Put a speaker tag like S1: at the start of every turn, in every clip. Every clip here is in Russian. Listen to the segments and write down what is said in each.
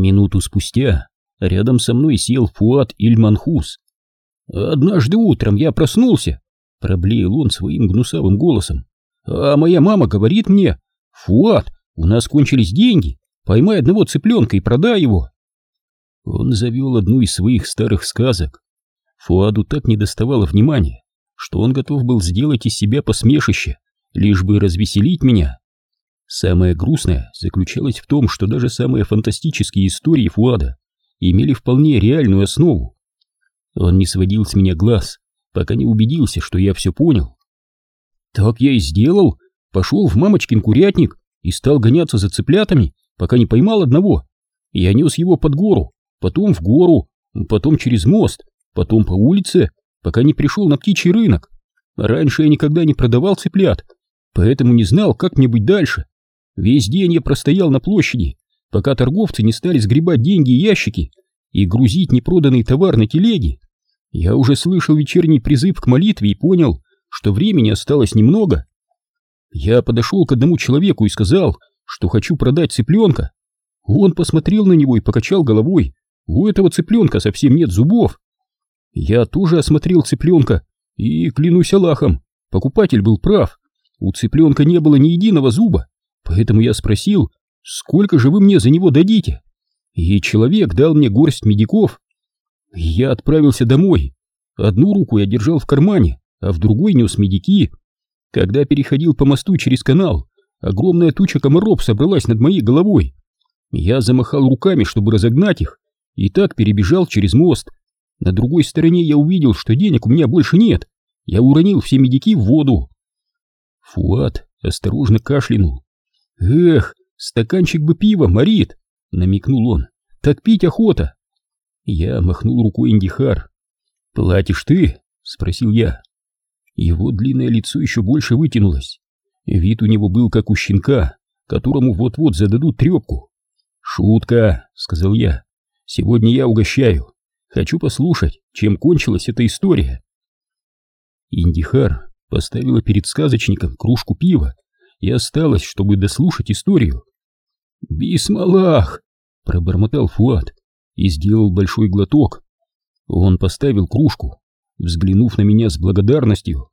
S1: Минуту спустя рядом со мной сел Фуат Ильманхус. «Однажды утром я проснулся», — проблеял он своим гнусавым голосом. «А моя мама говорит мне, Фуат, у нас кончились деньги, поймай одного цыпленка и продай его». Он завел одну из своих старых сказок. Фуаду так не доставало внимания, что он готов был сделать из себя посмешище, лишь бы развеселить меня. Самое грустное заключалось в том, что даже самые фантастические истории Фуада имели вполне реальную основу. Он не сводил с меня глаз, пока не убедился, что я все понял. Так я и сделал, пошел в мамочкин курятник и стал гоняться за цыплятами, пока не поймал одного. Я нес его под гору, потом в гору, потом через мост, потом по улице, пока не пришел на птичий рынок. Раньше я никогда не продавал цыплят, поэтому не знал, как мне быть дальше. Весь день я простоял на площади, пока торговцы не стали сгребать деньги и ящики и грузить непроданный товар на телеги. Я уже слышал вечерний призыв к молитве и понял, что времени осталось немного. Я подошел к одному человеку и сказал, что хочу продать цыпленка. Он посмотрел на него и покачал головой. У этого цыпленка совсем нет зубов. Я тоже осмотрел цыпленка и, клянусь Аллахом, покупатель был прав. У цыпленка не было ни единого зуба. Поэтому я спросил, сколько же вы мне за него дадите? И человек дал мне горсть медиков. Я отправился домой. Одну руку я держал в кармане, а в другой нес медики. Когда переходил по мосту через канал, огромная туча комаров собралась над моей головой. Я замахал руками, чтобы разогнать их, и так перебежал через мост. На другой стороне я увидел, что денег у меня больше нет. Я уронил все медики в воду. Фуат осторожно кашлянул. «Эх, стаканчик бы пива, Марит!» — намекнул он. «Так пить охота!» Я махнул рукой Индихар. «Платишь ты?» — спросил я. Его длинное лицо еще больше вытянулось. Вид у него был как у щенка, которому вот-вот зададут трепку. «Шутка!» — сказал я. «Сегодня я угощаю. Хочу послушать, чем кончилась эта история». Индихар поставила перед сказочником кружку пива и осталось, чтобы дослушать историю. «Бисмалах!» — пробормотал Фуат и сделал большой глоток. Он поставил кружку, взглянув на меня с благодарностью.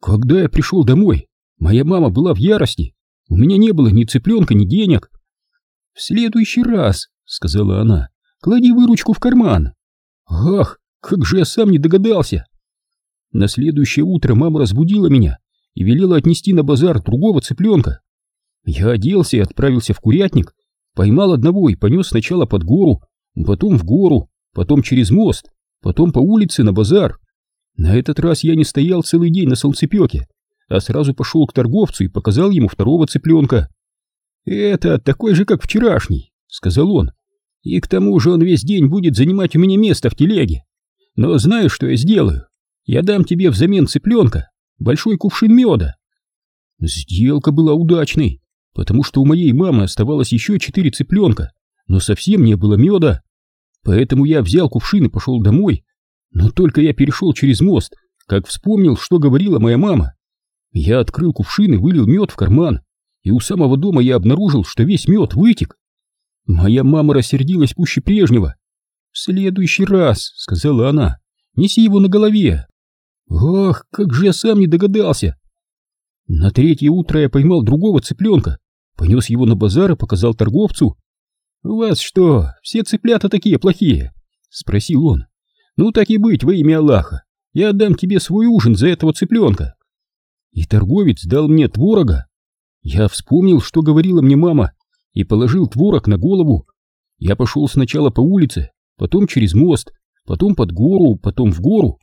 S1: «Когда я пришел домой, моя мама была в ярости. У меня не было ни цыпленка, ни денег». «В следующий раз», — сказала она, — «клади выручку в карман». «Ах, как же я сам не догадался!» На следующее утро мама разбудила меня и велела отнести на базар другого цыпленка. Я оделся и отправился в курятник, поймал одного и понес сначала под гору, потом в гору, потом через мост, потом по улице на базар. На этот раз я не стоял целый день на солнцепеке, а сразу пошел к торговцу и показал ему второго цыпленка. «Это такой же, как вчерашний», — сказал он. «И к тому же он весь день будет занимать у меня место в телеге. Но знаешь, что я сделаю? Я дам тебе взамен цыпленка большой кувшин меда. Сделка была удачной, потому что у моей мамы оставалось еще четыре цыпленка, но совсем не было меда. Поэтому я взял кувшин и пошел домой. Но только я перешел через мост, как вспомнил, что говорила моя мама. Я открыл кувшин и вылил мед в карман, и у самого дома я обнаружил, что весь мед вытек. Моя мама рассердилась пуще прежнего. «В следующий раз», — сказала она, — «неси его на голове». Ох, как же я сам не догадался! На третье утро я поймал другого цыпленка, понес его на базар и показал торговцу. «У вас что, все цыплята такие плохие?» — спросил он. «Ну так и быть, во имя Аллаха, я отдам тебе свой ужин за этого цыпленка». И торговец дал мне творога. Я вспомнил, что говорила мне мама, и положил творог на голову. Я пошел сначала по улице, потом через мост, потом под гору, потом в гору,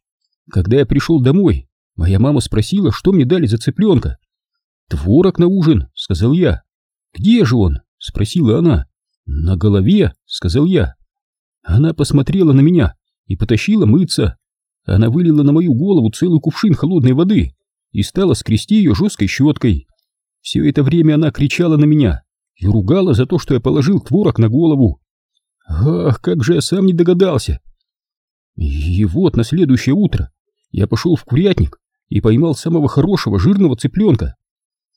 S1: когда я пришел домой, моя мама спросила, что мне дали за цыпленка. «Творог на ужин», — сказал я. «Где же он?» — спросила она. «На голове», — сказал я. Она посмотрела на меня и потащила мыться. Она вылила на мою голову целый кувшин холодной воды и стала скрести ее жесткой щеткой. Все это время она кричала на меня и ругала за то, что я положил творог на голову. Ах, как же я сам не догадался! И вот на следующее утро я пошел в курятник и поймал самого хорошего жирного цыпленка.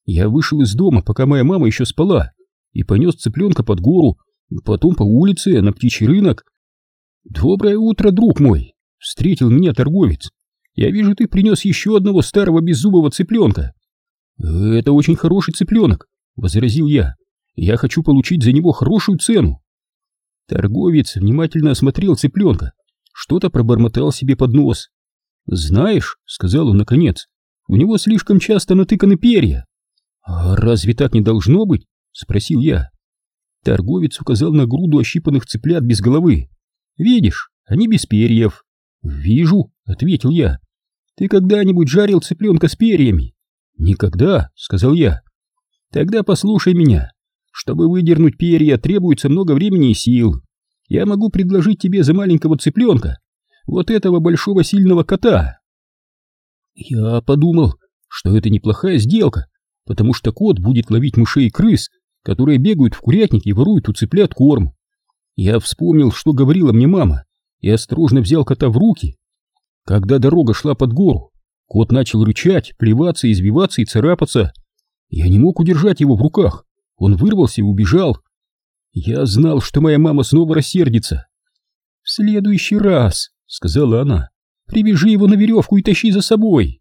S1: Я вышел из дома, пока моя мама еще спала, и понес цыпленка под гору, потом по улице, на птичий рынок. Доброе утро, друг мой, встретил меня торговец. Я вижу, ты принес еще одного старого беззубого цыпленка. Это очень хороший цыпленок, возразил я. Я хочу получить за него хорошую цену. Торговец внимательно осмотрел цыпленка, что-то пробормотал себе под нос. «Знаешь», — сказал он наконец, — «у него слишком часто натыканы перья». «А разве так не должно быть?» — спросил я. Торговец указал на груду ощипанных цыплят без головы. «Видишь, они без перьев». «Вижу», — ответил я. «Ты когда-нибудь жарил цыпленка с перьями?» «Никогда», — сказал я. «Тогда послушай меня. Чтобы выдернуть перья, требуется много времени и сил. Я могу предложить тебе за маленького цыпленка вот этого большого сильного кота. Я подумал, что это неплохая сделка, потому что кот будет ловить мышей и крыс, которые бегают в курятнике и воруют у цыплят корм. Я вспомнил, что говорила мне мама, и осторожно взял кота в руки. Когда дорога шла под гору, кот начал рычать, плеваться, извиваться и царапаться. Я не мог удержать его в руках. Он вырвался и убежал. Я знал, что моя мама снова рассердится. «В следующий раз», — сказала она, — «привяжи его на веревку и тащи за собой».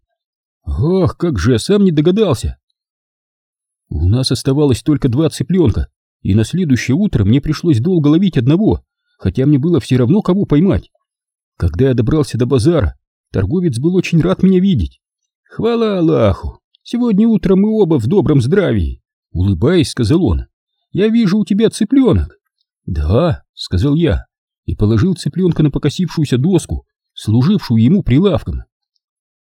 S1: Ах, как же я сам не догадался. У нас оставалось только два цыпленка, и на следующее утро мне пришлось долго ловить одного, хотя мне было все равно, кого поймать. Когда я добрался до базара, торговец был очень рад меня видеть. «Хвала Аллаху! Сегодня утром мы оба в добром здравии!» Улыбаясь, сказал он. «Я вижу у тебя цыпленок». «Да», — сказал я, и положил цыпленка на покосившуюся доску, служившую ему прилавком.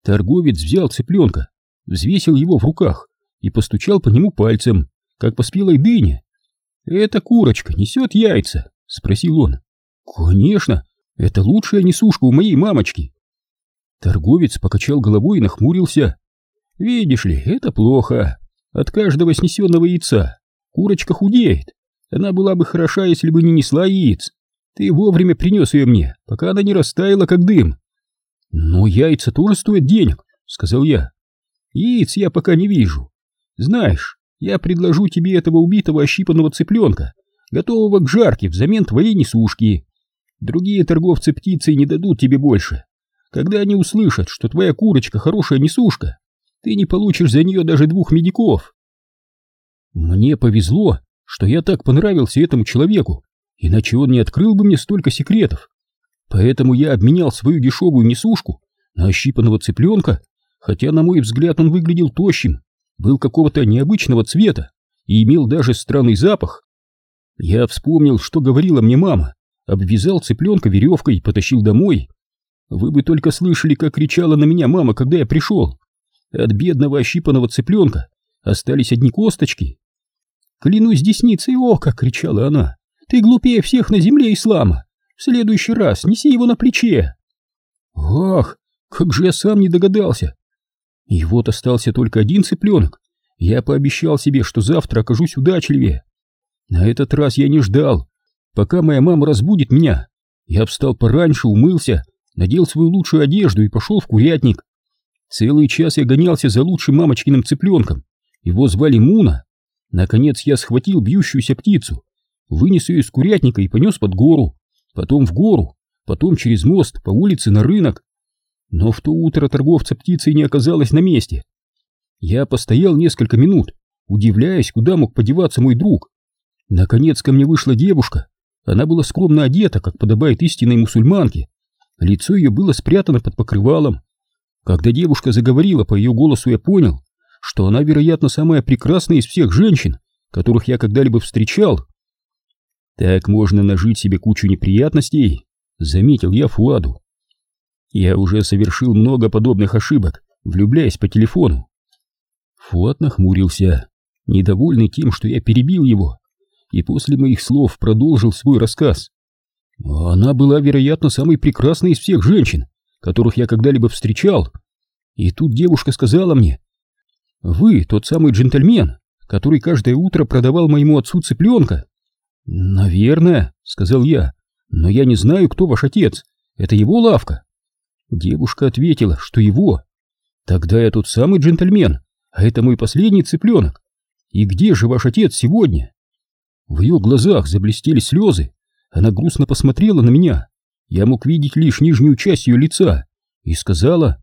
S1: Торговец взял цыпленка, взвесил его в руках и постучал по нему пальцем, как по спелой дыне. «Эта курочка несет яйца?» — спросил он. «Конечно, это лучшая несушка у моей мамочки». Торговец покачал головой и нахмурился. «Видишь ли, это плохо. От каждого снесенного яйца курочка худеет. Она была бы хороша, если бы не несла яиц. Ты вовремя принес ее мне, пока она не растаяла, как дым. Но яйца тоже стоят денег, сказал я. Яиц я пока не вижу. Знаешь, я предложу тебе этого убитого ощипанного цыпленка, готового к жарке взамен твоей несушки. Другие торговцы птицей не дадут тебе больше. Когда они услышат, что твоя курочка хорошая несушка, ты не получишь за нее даже двух медиков. Мне повезло, что я так понравился этому человеку, иначе он не открыл бы мне столько секретов. Поэтому я обменял свою дешевую несушку на ощипанного цыпленка, хотя, на мой взгляд, он выглядел тощим, был какого-то необычного цвета и имел даже странный запах. Я вспомнил, что говорила мне мама, обвязал цыпленка веревкой и потащил домой. Вы бы только слышали, как кричала на меня мама, когда я пришел. От бедного ощипанного цыпленка остались одни косточки. «Клянусь десницей ока!» — кричала она. Ты глупее всех на земле ислама. В следующий раз неси его на плече. Ах, как же я сам не догадался. И вот остался только один цыпленок. Я пообещал себе, что завтра окажусь удачливее. На этот раз я не ждал, пока моя мама разбудит меня. Я встал пораньше, умылся, надел свою лучшую одежду и пошел в курятник. Целый час я гонялся за лучшим мамочкиным цыпленком. Его звали Муна. Наконец я схватил бьющуюся птицу вынес ее из курятника и понес под гору, потом в гору, потом через мост по улице на рынок. Но в то утро торговца птицей не оказалось на месте. Я постоял несколько минут, удивляясь, куда мог подеваться мой друг. Наконец ко мне вышла девушка. Она была скромно одета, как подобает истинной мусульманке. Лицо ее было спрятано под покрывалом. Когда девушка заговорила, по ее голосу я понял, что она, вероятно, самая прекрасная из всех женщин, которых я когда-либо встречал. Так можно нажить себе кучу неприятностей, заметил я Фуаду. Я уже совершил много подобных ошибок, влюбляясь по телефону. Фуад нахмурился, недовольный тем, что я перебил его, и после моих слов продолжил свой рассказ. Она была, вероятно, самой прекрасной из всех женщин, которых я когда-либо встречал. И тут девушка сказала мне, «Вы тот самый джентльмен, который каждое утро продавал моему отцу цыпленка». «Наверное», — сказал я, — «но я не знаю, кто ваш отец. Это его лавка». Девушка ответила, что его. «Тогда я тот самый джентльмен, а это мой последний цыпленок. И где же ваш отец сегодня?» В ее глазах заблестели слезы. Она грустно посмотрела на меня. Я мог видеть лишь нижнюю часть ее лица. И сказала,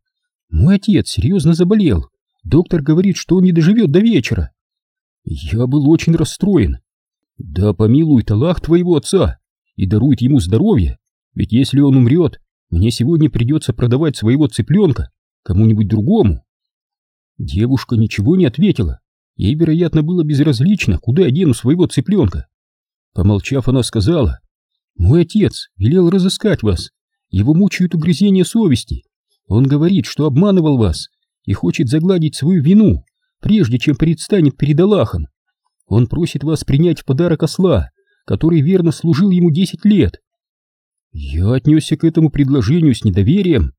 S1: «Мой отец серьезно заболел. Доктор говорит, что он не доживет до вечера». Я был очень расстроен. Да помилует Аллах твоего отца и дарует ему здоровье, ведь если он умрет, мне сегодня придется продавать своего цыпленка кому-нибудь другому. Девушка ничего не ответила. Ей, вероятно, было безразлично, куда я дену своего цыпленка. Помолчав, она сказала, «Мой отец велел разыскать вас. Его мучают угрызения совести. Он говорит, что обманывал вас и хочет загладить свою вину, прежде чем предстанет перед Аллахом. Он просит вас принять в подарок осла, который верно служил ему десять лет. Я отнесся к этому предложению с недоверием,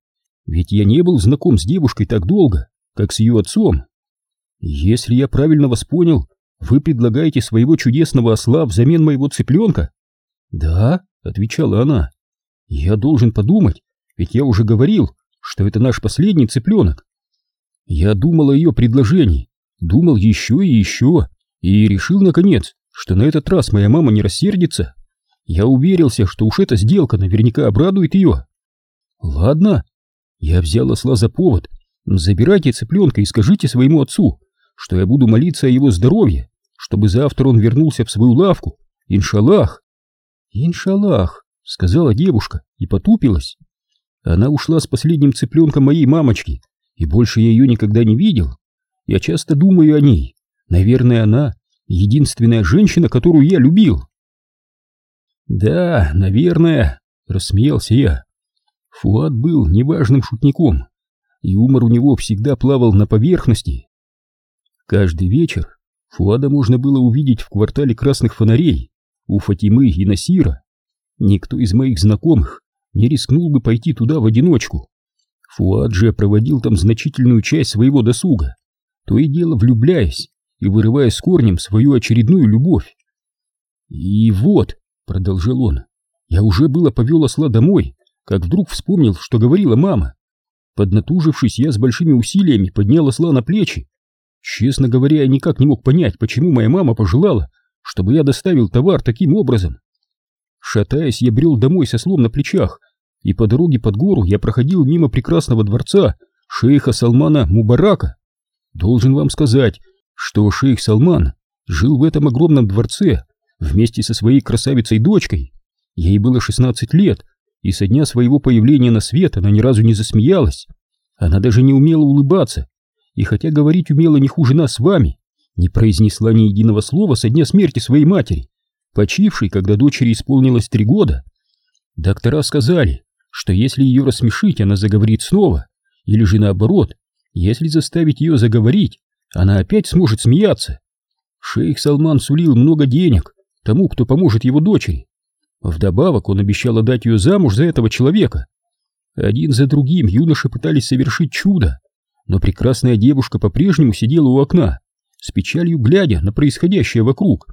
S1: ведь я не был знаком с девушкой так долго, как с ее отцом. Если я правильно вас понял, вы предлагаете своего чудесного осла взамен моего цыпленка? Да, отвечала она. Я должен подумать, ведь я уже говорил, что это наш последний цыпленок. Я думал о ее предложении, думал еще и еще, и решил, наконец, что на этот раз моя мама не рассердится. Я уверился, что уж эта сделка наверняка обрадует ее. Ладно, я взял осла за повод. Забирайте цыпленка и скажите своему отцу, что я буду молиться о его здоровье, чтобы завтра он вернулся в свою лавку. Иншаллах. Иншаллах, сказала девушка и потупилась. Она ушла с последним цыпленком моей мамочки, и больше я ее никогда не видел. Я часто думаю о ней. Наверное, она единственная женщина, которую я любил. Да, наверное, рассмеялся я. Фуат был неважным шутником, и юмор у него всегда плавал на поверхности. Каждый вечер Фуада можно было увидеть в квартале красных фонарей у Фатимы и Насира. Никто из моих знакомых не рискнул бы пойти туда в одиночку. Фуад же проводил там значительную часть своего досуга, то и дело влюбляясь и вырывая с корнем свою очередную любовь. «И вот», — продолжил он, — «я уже было повел осла домой, как вдруг вспомнил, что говорила мама. Поднатужившись, я с большими усилиями поднял осла на плечи. Честно говоря, я никак не мог понять, почему моя мама пожелала, чтобы я доставил товар таким образом. Шатаясь, я брел домой со слом на плечах, и по дороге под гору я проходил мимо прекрасного дворца шейха Салмана Мубарака. Должен вам сказать, что шейх Салман жил в этом огромном дворце вместе со своей красавицей-дочкой. Ей было 16 лет, и со дня своего появления на свет она ни разу не засмеялась. Она даже не умела улыбаться, и хотя говорить умела не хуже нас с вами, не произнесла ни единого слова со дня смерти своей матери, почившей, когда дочери исполнилось три года. Доктора сказали, что если ее рассмешить, она заговорит снова, или же наоборот, если заставить ее заговорить, она опять сможет смеяться. Шейх Салман сулил много денег тому, кто поможет его дочери, Вдобавок он обещал отдать ее замуж за этого человека. Один за другим юноши пытались совершить чудо, но прекрасная девушка по-прежнему сидела у окна, с печалью глядя на происходящее вокруг.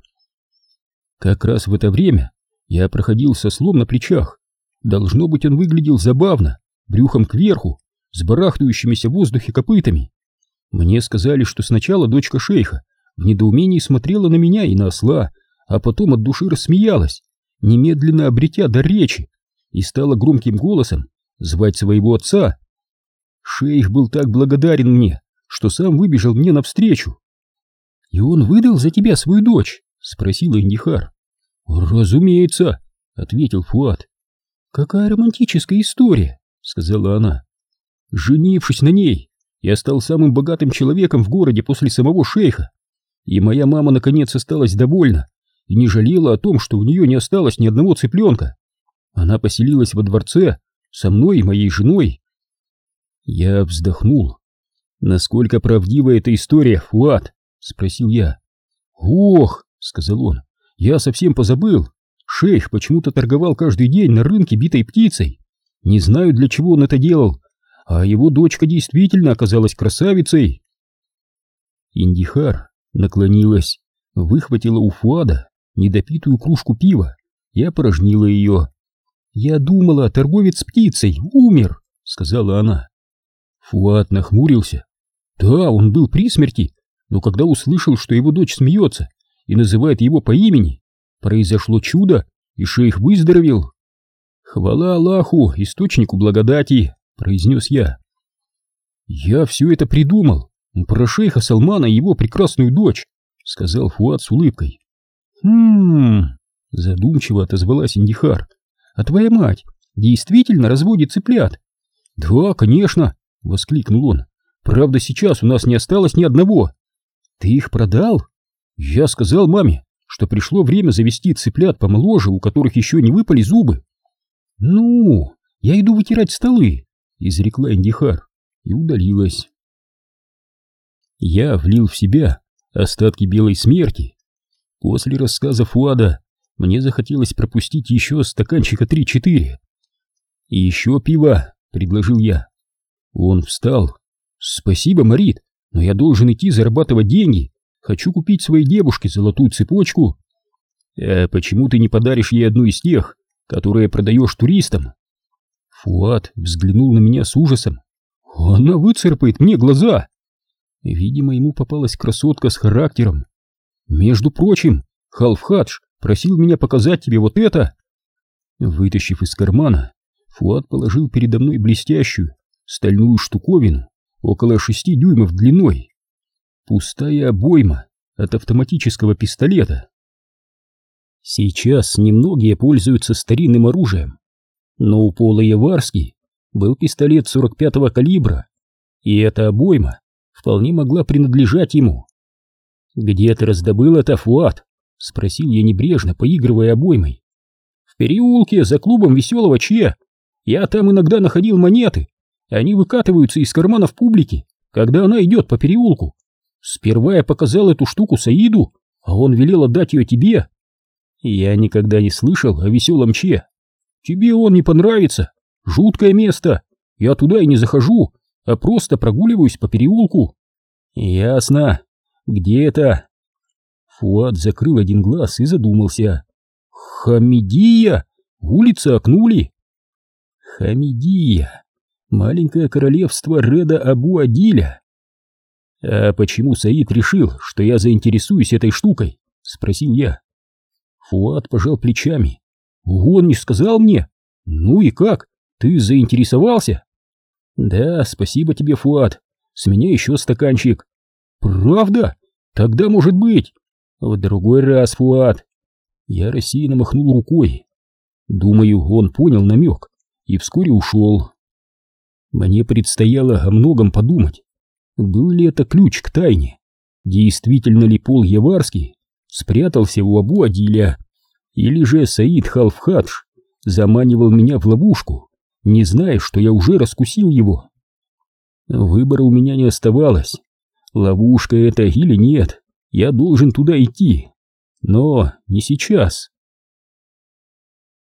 S1: Как раз в это время я проходил со слом на плечах. Должно быть, он выглядел забавно, брюхом кверху, с барахтающимися в воздухе копытами. Мне сказали, что сначала дочка шейха в недоумении смотрела на меня и на осла, а потом от души рассмеялась немедленно обретя дар речи, и стала громким голосом звать своего отца. Шейх был так благодарен мне, что сам выбежал мне навстречу. — И он выдал за тебя свою дочь? — спросила Индихар. — Разумеется, — ответил Фуат. — Какая романтическая история, — сказала она. Женившись на ней, я стал самым богатым человеком в городе после самого шейха, и моя мама наконец осталась довольна и не жалела о том, что у нее не осталось ни одного цыпленка. Она поселилась во дворце со мной и моей женой. Я вздохнул. «Насколько правдива эта история, Фуат?» — спросил я. «Ох!» — сказал он. «Я совсем позабыл. Шейх почему-то торговал каждый день на рынке битой птицей. Не знаю, для чего он это делал, а его дочка действительно оказалась красавицей». Индихар наклонилась, выхватила у Фуада недопитую кружку пива и опорожнила ее. «Я думала, торговец птицей умер», — сказала она. Фуат нахмурился. Да, он был при смерти, но когда услышал, что его дочь смеется и называет его по имени, произошло чудо, и шейх выздоровел. Хвала Аллаху, источнику благодати, произнес я. Я все это придумал, про шейха Салмана и его прекрасную дочь, сказал Фуат с улыбкой. Хм, задумчиво отозвалась Индихар. А твоя мать действительно разводит цыплят? Да, конечно, воскликнул он. Правда, сейчас у нас не осталось ни одного. Ты их продал? Я сказал маме, что пришло время завести цыплят помоложе, у которых еще не выпали зубы. Ну, я иду вытирать столы, изрекла Индихар и удалилась. Я влил в себя остатки белой смерти. После рассказа Фуада мне захотелось пропустить еще стаканчика три-четыре. «И еще пиво», — предложил я. Он встал. «Спасибо, Марит, но я должен идти зарабатывать деньги. Хочу купить своей девушке золотую цепочку. А почему ты не подаришь ей одну из тех, которые продаешь туристам? Фуат взглянул на меня с ужасом. Она выцарапает мне глаза. Видимо, ему попалась красотка с характером. Между прочим, Халфхадж просил меня показать тебе вот это. Вытащив из кармана, Фуат положил передо мной блестящую стальную штуковину около шести дюймов длиной. Пустая обойма от автоматического пистолета. Сейчас немногие пользуются старинным оружием, но у Пола Яварски был пистолет 45-го калибра, и эта обойма вполне могла принадлежать ему. «Где ты раздобыл это, Фуат?» — спросил я небрежно, поигрывая обоймой. «В переулке за клубом веселого Че. Я там иногда находил монеты. Они выкатываются из карманов публики, когда она идет по переулку. Сперва я показал эту штуку Саиду, а он велел отдать ее тебе. Я никогда не слышал о веселом Че. Тебе он не понравится. Жуткое место. Я туда и не захожу, а просто прогуливаюсь по переулку. Ясно. Где это? Фуад закрыл один глаз и задумался. Хамидия? Улица окнули. Хамидия. Маленькое королевство Реда Абу Адиля. «А почему Саид решил, что я заинтересуюсь этой штукой?» — спросил я. Фуат пожал плечами. «Он не сказал мне. Ну и как? Ты заинтересовался?» «Да, спасибо тебе, Фуат. С меня еще стаканчик». «Правда? Тогда может быть». «В другой раз, Фуат». Я рассеянно махнул рукой. Думаю, он понял намек и вскоре ушел. Мне предстояло о многом подумать. Был ли это ключ к тайне? Действительно ли Пол Яварский спрятался у Абу Адиля? Или же Саид Халфхадж заманивал меня в ловушку, не зная, что я уже раскусил его? Выбора у меня не оставалось. Ловушка это или нет, я должен туда идти. Но не сейчас.